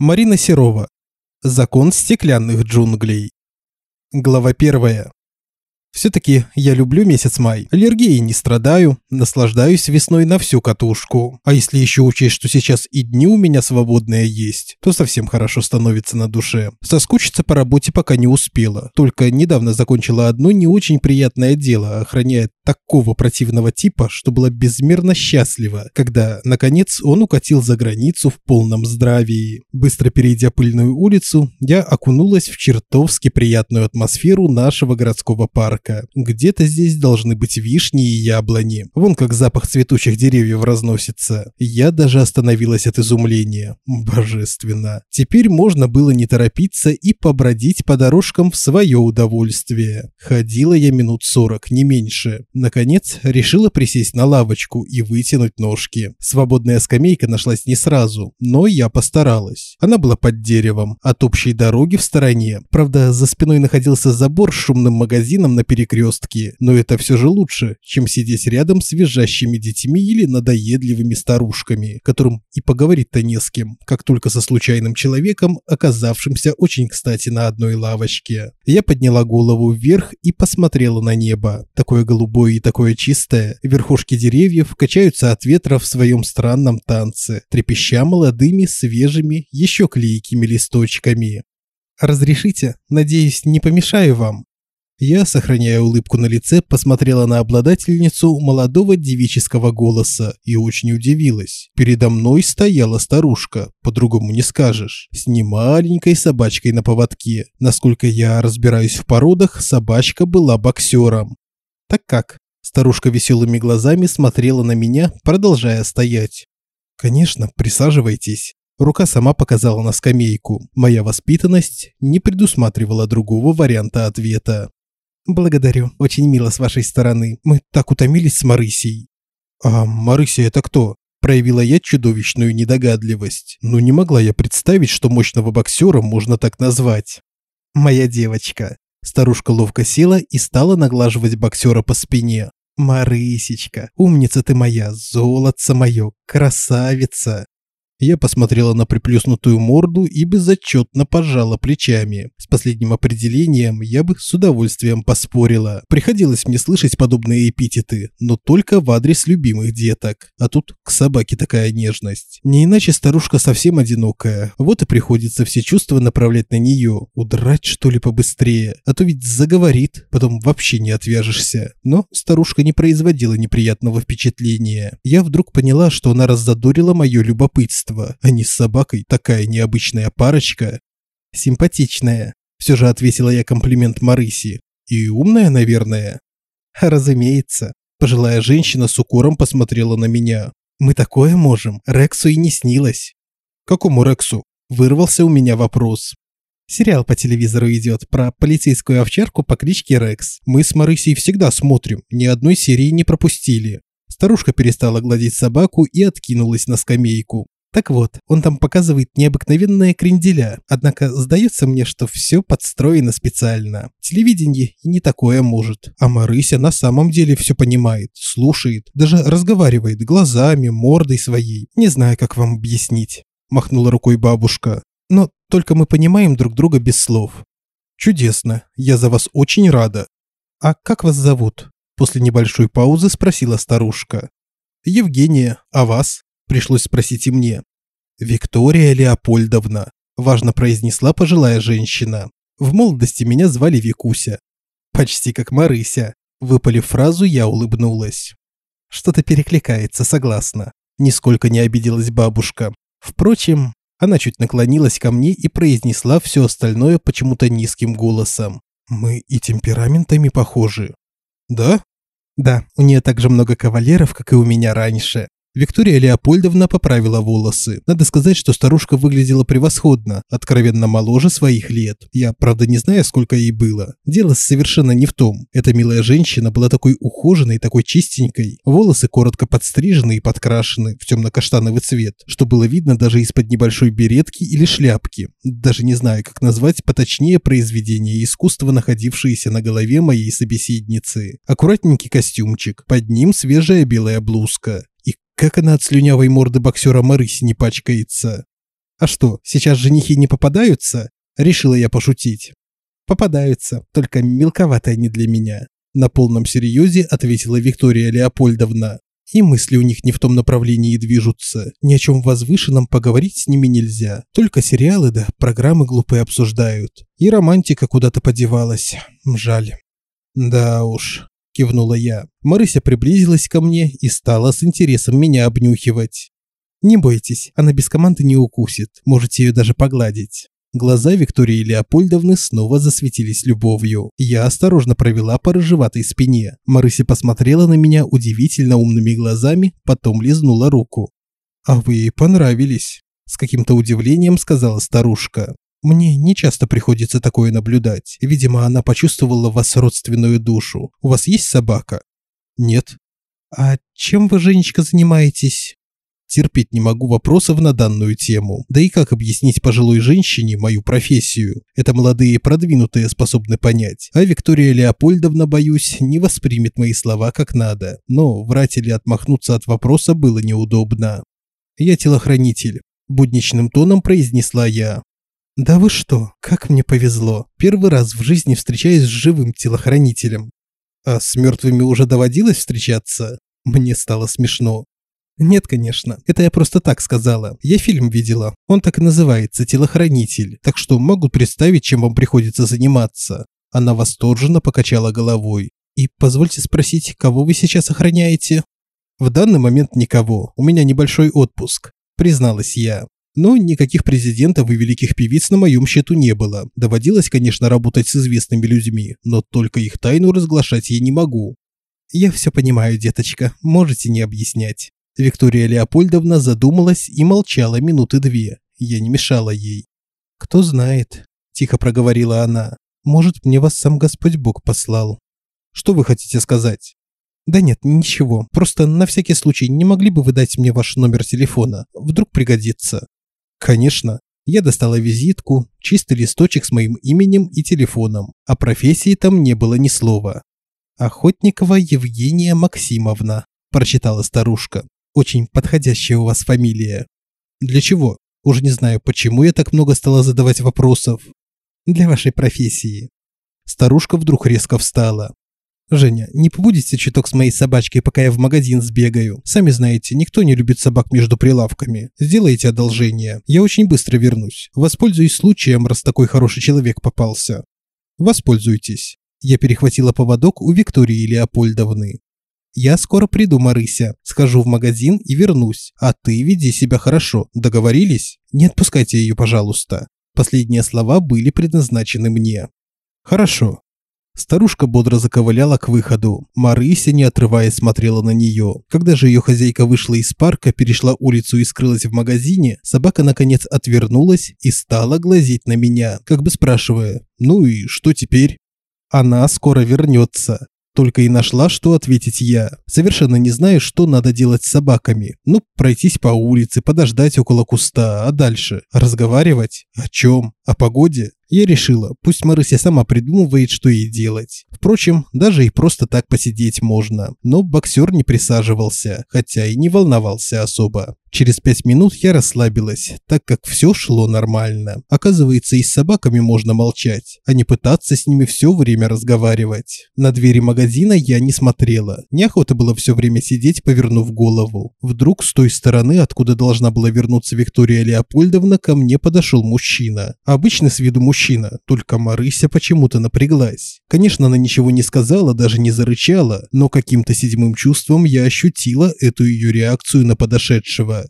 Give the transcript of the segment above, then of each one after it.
Марина Серова. Закон стеклянных джунглей. Глава первая. Все-таки я люблю месяц май. Аллергией не страдаю, наслаждаюсь весной на всю катушку. А если еще учесть, что сейчас и дни у меня свободные есть, то совсем хорошо становится на душе. Соскучиться по работе пока не успела. Только недавно закончила одно не очень приятное дело, охраняя такого противного типа, что была безмерно счастлива, когда, наконец, он укатил за границу в полном здравии. Быстро перейдя пыльную улицу, я окунулась в чертовски приятную атмосферу нашего городского парка. Где-то здесь должны быть вишни и яблони. Вон как запах цветущих деревьев разносится. Я даже остановилась от изумления. Божественно. Теперь можно было не торопиться и побродить по дорожкам в свое удовольствие. Ходила я минут сорок, не меньше. Наконец, решила присесть на лавочку и вытянуть ножки. Свободная скамейка нашлась не сразу, но я постаралась. Она была под деревом, от общей дороги в стороне. Правда, за спиной находился забор с шумным магазином на перекрестке, но это все же лучше, чем сидеть рядом с визжащими детьми или надоедливыми старушками, которым и поговорить-то не с кем, как только со случайным человеком, оказавшимся очень кстати на одной лавочке. Я подняла голову вверх и посмотрела на небо. Такое голубое и такое чистое, верхушки деревьев качаются от ветра в своем странном танце, трепеща молодыми, свежими, еще клейкими листочками. «Разрешите? Надеюсь, не помешаю вам?» Я, сохраняя улыбку на лице, посмотрела на обладательницу молодого девического голоса и очень удивилась. Передо мной стояла старушка, по-другому не скажешь, с немаленькой собачкой на поводке. Насколько я разбираюсь в породах, собачка была боксером. «Так как?» Старушка веселыми глазами смотрела на меня, продолжая стоять. «Конечно, присаживайтесь». Рука сама показала на скамейку. Моя воспитанность не предусматривала другого варианта ответа. «Благодарю. Очень мило с вашей стороны. Мы так утомились с Марысей». «А Марыся это кто?» Проявила я чудовищную недогадливость. Но не могла я представить, что мощного боксера можно так назвать. «Моя девочка». Старушка ловко села и стала наглаживать боксера по спине. «Марысечка, умница ты моя, золотце мое, красавица!» Я посмотрела на приплюснутую морду и безотчетно пожала плечами. С последним определением я бы с удовольствием поспорила. Приходилось мне слышать подобные эпитеты, но только в адрес любимых деток. А тут к собаке такая нежность. Не иначе старушка совсем одинокая. Вот и приходится все чувства направлять на нее. Удрать что ли побыстрее, а то ведь заговорит, потом вообще не отвяжешься. Но старушка не производила неприятного впечатления. Я вдруг поняла, что она раззадорила мое любопытство детства. Они с собакой такая необычная парочка. Симпатичная. Все же ответила я комплимент Марыси. И умная, наверное. Разумеется. Пожилая женщина с укором посмотрела на меня. Мы такое можем. Рексу и не снилось. Какому Рексу? Вырвался у меня вопрос. Сериал по телевизору идет про полицейскую овчарку по кличке Рекс. Мы с Марысей всегда смотрим, ни одной серии не пропустили. Старушка перестала гладить собаку и откинулась на скамейку. Так вот, он там показывает необыкновенные кренделя, однако сдается мне, что все подстроено специально. Телевидение и не такое может. А Марыся на самом деле все понимает, слушает, даже разговаривает глазами, мордой своей. Не знаю, как вам объяснить. Махнула рукой бабушка. Но только мы понимаем друг друга без слов. Чудесно, я за вас очень рада. А как вас зовут? После небольшой паузы спросила старушка. Евгения, а вас? Пришлось спросить и мне. «Виктория Леопольдовна», – важно произнесла пожилая женщина. В молодости меня звали Викуся. Почти как Марыся. Выпалив фразу, я улыбнулась. Что-то перекликается, согласна. Нисколько не обиделась бабушка. Впрочем, она чуть наклонилась ко мне и произнесла все остальное почему-то низким голосом. «Мы и темпераментами похожи». «Да?» «Да, у нее так же много кавалеров, как и у меня раньше. Виктория Леопольдовна поправила волосы. Надо сказать, что старушка выглядела превосходно, откровенно моложе своих лет. Я, правда, не знаю, сколько ей было. Дело совершенно не в том. Эта милая женщина была такой ухоженной, такой чистенькой. Волосы коротко подстрижены и подкрашены в темно-каштановый цвет, что было видно даже из-под небольшой беретки или шляпки. Даже не знаю, как назвать поточнее произведение искусства, находившееся на голове моей собеседницы. Аккуратненький костюмчик, под ним свежая белая блузка. Как она от слюнявой морды боксера Марыси не пачкается? А что, сейчас женихи не попадаются? Решила я пошутить. Попадаются, только мелковато они для меня. На полном серьезе ответила Виктория Леопольдовна. И мысли у них не в том направлении движутся. Ни о чем возвышенном поговорить с ними нельзя. Только сериалы да программы глупые обсуждают. И романтика куда-то подевалась. Жаль. Да уж, кивнула я. Марыся приблизилась ко мне и стала с интересом меня обнюхивать. Не бойтесь, она без команды не укусит. Можете ее даже погладить. Глаза Виктории Леопольдовны снова засветились любовью. Я осторожно провела по рыжеватой спине. Марыся посмотрела на меня удивительно умными глазами, потом лизнула руку. «А вы ей понравились», – с каким-то удивлением сказала старушка. «Мне не часто приходится такое наблюдать. Видимо, она почувствовала в вас родственную душу. У вас есть собака?» «Нет». «А чем вы, Женечка, занимаетесь?» Терпеть не могу вопросов на данную тему. Да и как объяснить пожилой женщине мою профессию? Это молодые продвинутые способны понять. А Виктория Леопольдовна, боюсь, не воспримет мои слова как надо. Но врать или отмахнуться от вопроса было неудобно. «Я телохранитель», – будничным тоном произнесла я. «Да вы что, как мне повезло. Первый раз в жизни встречаюсь с живым телохранителем». «А с мертвыми уже доводилось встречаться?» Мне стало смешно. Нет, конечно. Это я просто так сказала. Я фильм видела. Он так и называется «Телохранитель». Так что могу представить, чем вам приходится заниматься. Она восторженно покачала головой. И позвольте спросить, кого вы сейчас охраняете? В данный момент никого. У меня небольшой отпуск, призналась я. Но никаких президентов и великих певиц на моем счету не было. Доводилось, конечно, работать с известными людьми, но только их тайну разглашать я не могу. Я все понимаю, деточка, можете не объяснять. Виктория Леопольдовна задумалась и молчала минуты две. Я не мешала ей. «Кто знает», – тихо проговорила она. «Может, мне вас сам Господь Бог послал». «Что вы хотите сказать?» «Да нет, ничего. Просто на всякий случай не могли бы вы дать мне ваш номер телефона? Вдруг пригодится». «Конечно». Я достала визитку, чистый листочек с моим именем и телефоном. О профессии там не было ни слова. «Охотникова Евгения Максимовна», – прочитала старушка. Очень подходящая у вас фамилия. Для чего? Уже не знаю, почему я так много стала задавать вопросов. Для вашей профессии. Старушка вдруг резко встала. «Женя, не побудете чуток с моей собачкой, пока я в магазин сбегаю? Сами знаете, никто не любит собак между прилавками. Сделайте одолжение. Я очень быстро вернусь. Воспользуюсь случаем, раз такой хороший человек попался». «Воспользуйтесь». Я перехватила поводок у Виктории Леопольдовны. Я скоро приду, Марыся. Схожу в магазин и вернусь. А ты веди себя хорошо. Договорились? Не отпускайте ее, пожалуйста. Последние слова были предназначены мне. Хорошо. Старушка бодро заковыляла к выходу. Марыся, не отрываясь, смотрела на нее. Когда же ее хозяйка вышла из парка, перешла улицу и скрылась в магазине, собака наконец отвернулась и стала глазеть на меня, как бы спрашивая «Ну и что теперь?» «Она скоро вернется. Только и нашла, что ответить я. Совершенно не знаю, что надо делать с собаками. Ну, пройтись по улице, подождать около куста, а дальше? Разговаривать? О чем? О погоде? Я решила, пусть Марыся сама придумывает, что ей делать. Впрочем, даже и просто так посидеть можно. Но боксер не присаживался, хотя и не волновался особо. Через пять минут я расслабилась, так как все шло нормально. Оказывается, и с собаками можно молчать, а не пытаться с ними все время разговаривать. На двери магазина я не смотрела. Неохота было все время сидеть, повернув голову. Вдруг с той стороны, откуда должна была вернуться Виктория Леопольдовна, ко мне подошел мужчина. Обычно с виду мужчина, только Марыся почему-то напряглась. Конечно, она ничего не сказала, даже не зарычала, но каким-то седьмым чувством я ощутила эту ее реакцию на подошедшего.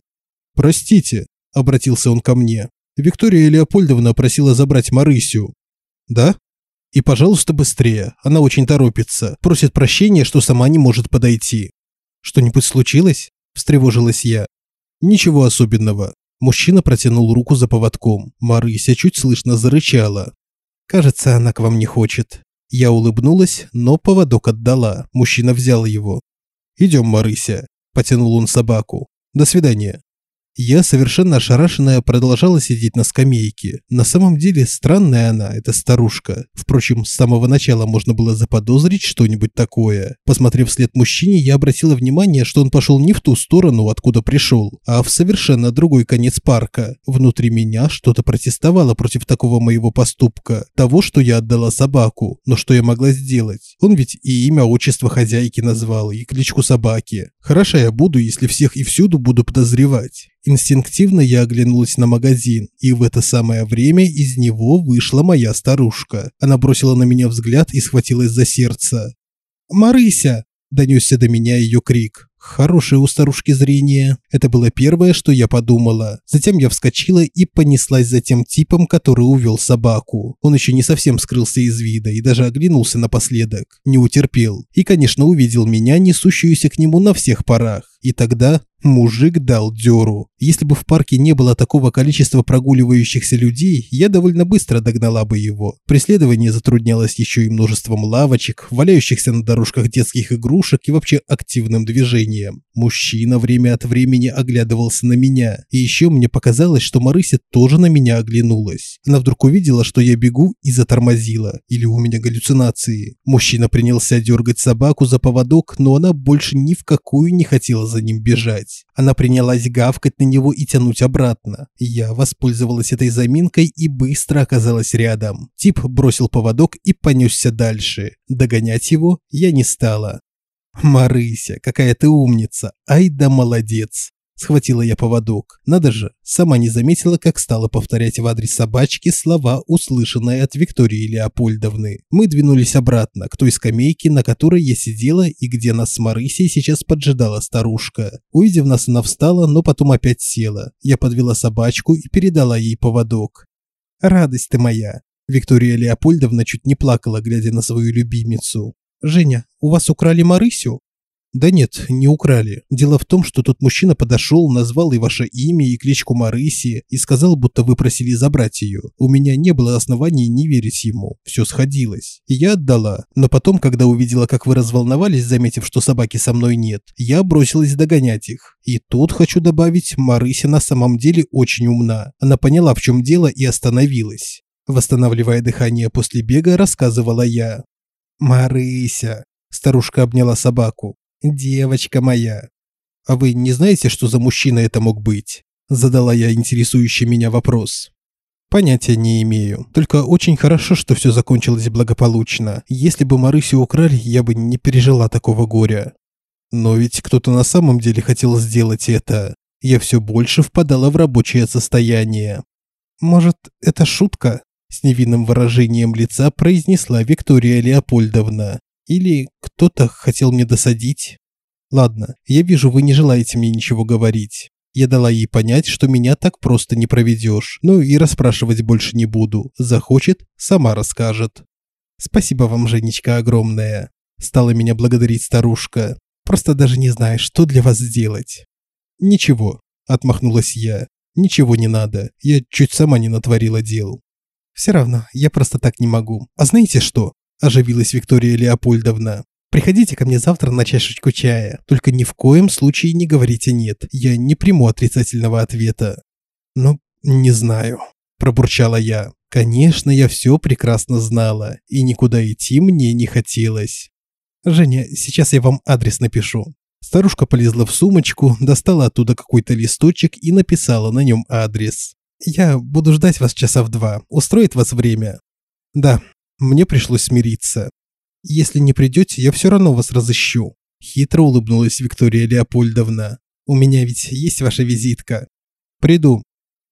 «Простите», – обратился он ко мне. «Виктория Леопольдовна просила забрать Марысю». «Да?» «И, пожалуйста, быстрее. Она очень торопится. Просит прощения, что сама не может подойти». «Что-нибудь случилось?» – встревожилась я. «Ничего особенного». Мужчина протянул руку за поводком. Марыся чуть слышно зарычала. «Кажется, она к вам не хочет». Я улыбнулась, но поводок отдала. Мужчина взял его. «Идем, Марыся», – потянул он собаку. «До свидания». Я, совершенно ошарашенная, продолжала сидеть на скамейке. На самом деле, странная она, эта старушка. Впрочем, с самого начала можно было заподозрить что-нибудь такое. Посмотрев вслед мужчине, я обратила внимание, что он пошел не в ту сторону, откуда пришел, а в совершенно другой конец парка. Внутри меня что-то протестовало против такого моего поступка, того, что я отдала собаку. Но что я могла сделать? Он ведь и имя, отчество хозяйки назвал, и кличку собаки. Хороша я буду, если всех и всюду буду подозревать. Инстинктивно я оглянулась на магазин, и в это самое время из него вышла моя старушка. Она бросила на меня взгляд и схватилась за сердце. «Марыся!» – донесся до меня ее крик. Хорошее у старушки зрение. Это было первое, что я подумала. Затем я вскочила и понеслась за тем типом, который увел собаку. Он еще не совсем скрылся из вида и даже оглянулся напоследок. Не утерпел. И, конечно, увидел меня, несущуюся к нему на всех парах. И тогда мужик дал дёру. Если бы в парке не было такого количества прогуливающихся людей, я довольно быстро догнала бы его. Преследование затруднялось еще и множеством лавочек, валяющихся на дорожках детских игрушек и вообще активным движением. Мужчина время от времени оглядывался на меня. И еще мне показалось, что Марыся тоже на меня оглянулась. Она вдруг увидела, что я бегу и затормозила. Или у меня галлюцинации. Мужчина принялся дергать собаку за поводок, но она больше ни в какую не хотела за ним бежать. Она принялась гавкать на него и тянуть обратно. Я воспользовалась этой заминкой и быстро оказалась рядом. Тип бросил поводок и понесся дальше. Догонять его я не стала. «Марыся, какая ты умница! Ай да молодец!» Схватила я поводок. Надо же, сама не заметила, как стала повторять в адрес собачки слова, услышанные от Виктории Леопольдовны. Мы двинулись обратно, к той скамейке, на которой я сидела и где нас с Марысей сейчас поджидала старушка. Увидев нас, она встала, но потом опять села. Я подвела собачку и передала ей поводок. «Радость ты моя!» Виктория Леопольдовна чуть не плакала, глядя на свою любимицу. «Женя, у вас украли Марысю?» Да нет, не украли. Дело в том, что тот мужчина подошел, назвал и ваше имя, и кличку Марыси, и сказал, будто вы просили забрать ее. У меня не было оснований не верить ему. Все сходилось. Я отдала. Но потом, когда увидела, как вы разволновались, заметив, что собаки со мной нет, я бросилась догонять их. И тут, хочу добавить, Марыся на самом деле очень умна. Она поняла, в чем дело, и остановилась. Восстанавливая дыхание после бега, рассказывала я. «Марыся!» – старушка обняла собаку. «Девочка моя!» «А вы не знаете, что за мужчина это мог быть?» Задала я интересующий меня вопрос. Понятия не имею. Только очень хорошо, что все закончилось благополучно. Если бы Марысю украли, я бы не пережила такого горя. Но ведь кто-то на самом деле хотел сделать это. Я все больше впадала в рабочее состояние. Может, это шутка? С невинным выражением лица произнесла Виктория Леопольдовна. Или кто-то хотел мне досадить? Ладно, я вижу, вы не желаете мне ничего говорить. Я дала ей понять, что меня так просто не проведешь. Ну и расспрашивать больше не буду. Захочет, сама расскажет. Спасибо вам, Женечка, огромное. Стала меня благодарить старушка. Просто даже не знаю, что для вас сделать. Ничего, отмахнулась я. Ничего не надо. Я чуть сама не натворила дел. Все равно, я просто так не могу. А знаете что? оживилась Виктория Леопольдовна. Приходите ко мне завтра на чашечку чая. Только ни в коем случае не говорите «нет». Я не приму отрицательного ответа. Ну, не знаю, пробурчала я. Конечно, я все прекрасно знала, и никуда идти мне не хотелось. Женя, сейчас я вам адрес напишу. Старушка полезла в сумочку, достала оттуда какой-то листочек и написала на нем адрес. Я буду ждать вас часа в два. Устроит вас время? Да, мне пришлось смириться. Если не придете, я все равно вас разыщу. Хитро улыбнулась Виктория Леопольдовна. У меня ведь есть ваша визитка. Приду.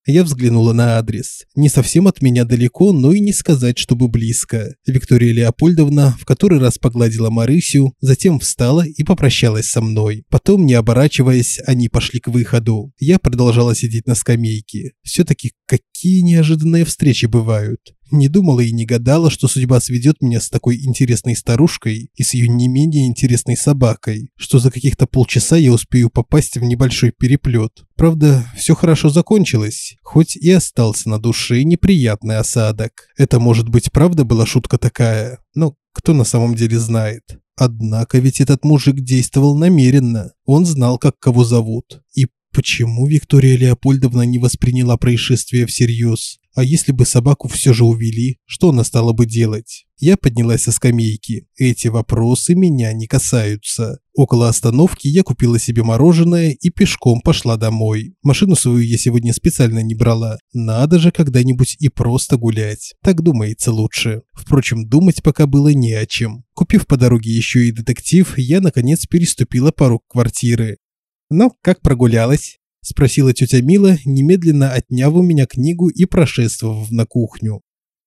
Я взглянула на адрес. Не совсем от меня далеко, но и не сказать, чтобы близко. Виктория Леопольдовна в который раз погладила Марысю, затем встала и попрощалась со мной. Потом, не оборачиваясь, они пошли к выходу. Я продолжала сидеть на скамейке. Все-таки какие неожиданные встречи бывают. Не думала и не гадала, что судьба сведет меня с такой интересной старушкой и с ее не менее интересной собакой, что за каких-то полчаса я успею попасть в небольшой переплет. Правда, все хорошо закончилось, хоть и остался на душе неприятный осадок. Это, может быть, правда была шутка такая, но кто на самом деле знает. Однако ведь этот мужик действовал намеренно. Он знал, как кого зовут. И Почему Виктория Леопольдовна не восприняла происшествие всерьез? А если бы собаку все же увели, что она стала бы делать? Я поднялась со скамейки. Эти вопросы меня не касаются. Около остановки я купила себе мороженое и пешком пошла домой. Машину свою я сегодня специально не брала. Надо же когда-нибудь и просто гулять. Так думается лучше. Впрочем, думать пока было не о чем. Купив по дороге еще и детектив, я наконец переступила порог квартиры. «Ну, как прогулялась?» – спросила тетя Мила, немедленно отняв у меня книгу и прошествовав на кухню.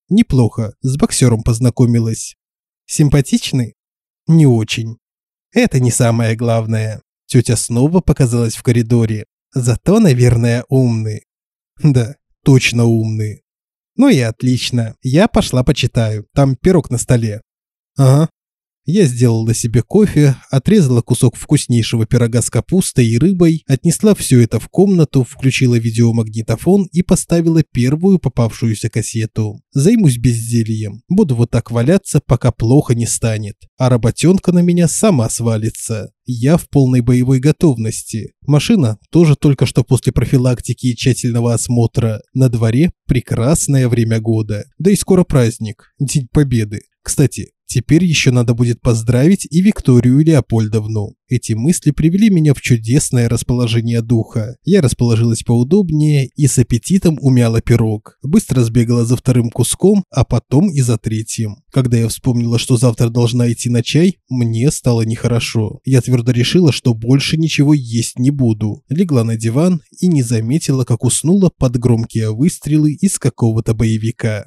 «Неплохо, с боксером познакомилась». «Симпатичный?» «Не очень». «Это не самое главное». Тетя снова показалась в коридоре. «Зато, наверное, умный». «Да, точно умный». «Ну и отлично. Я пошла почитаю. Там пирог на столе». «Ага, я сделала себе кофе, отрезала кусок вкуснейшего пирога с капустой и рыбой, отнесла все это в комнату, включила видеомагнитофон и поставила первую попавшуюся кассету. Займусь бездельем. Буду вот так валяться, пока плохо не станет. А работенка на меня сама свалится. Я в полной боевой готовности. Машина тоже только что после профилактики и тщательного осмотра. На дворе прекрасное время года. Да и скоро праздник, День Победы. Кстати, Теперь еще надо будет поздравить и Викторию Леопольдовну. Эти мысли привели меня в чудесное расположение духа. Я расположилась поудобнее и с аппетитом умяла пирог. Быстро сбегала за вторым куском, а потом и за третьим. Когда я вспомнила, что завтра должна идти на чай, мне стало нехорошо. Я твердо решила, что больше ничего есть не буду. Легла на диван и не заметила, как уснула под громкие выстрелы из какого-то боевика.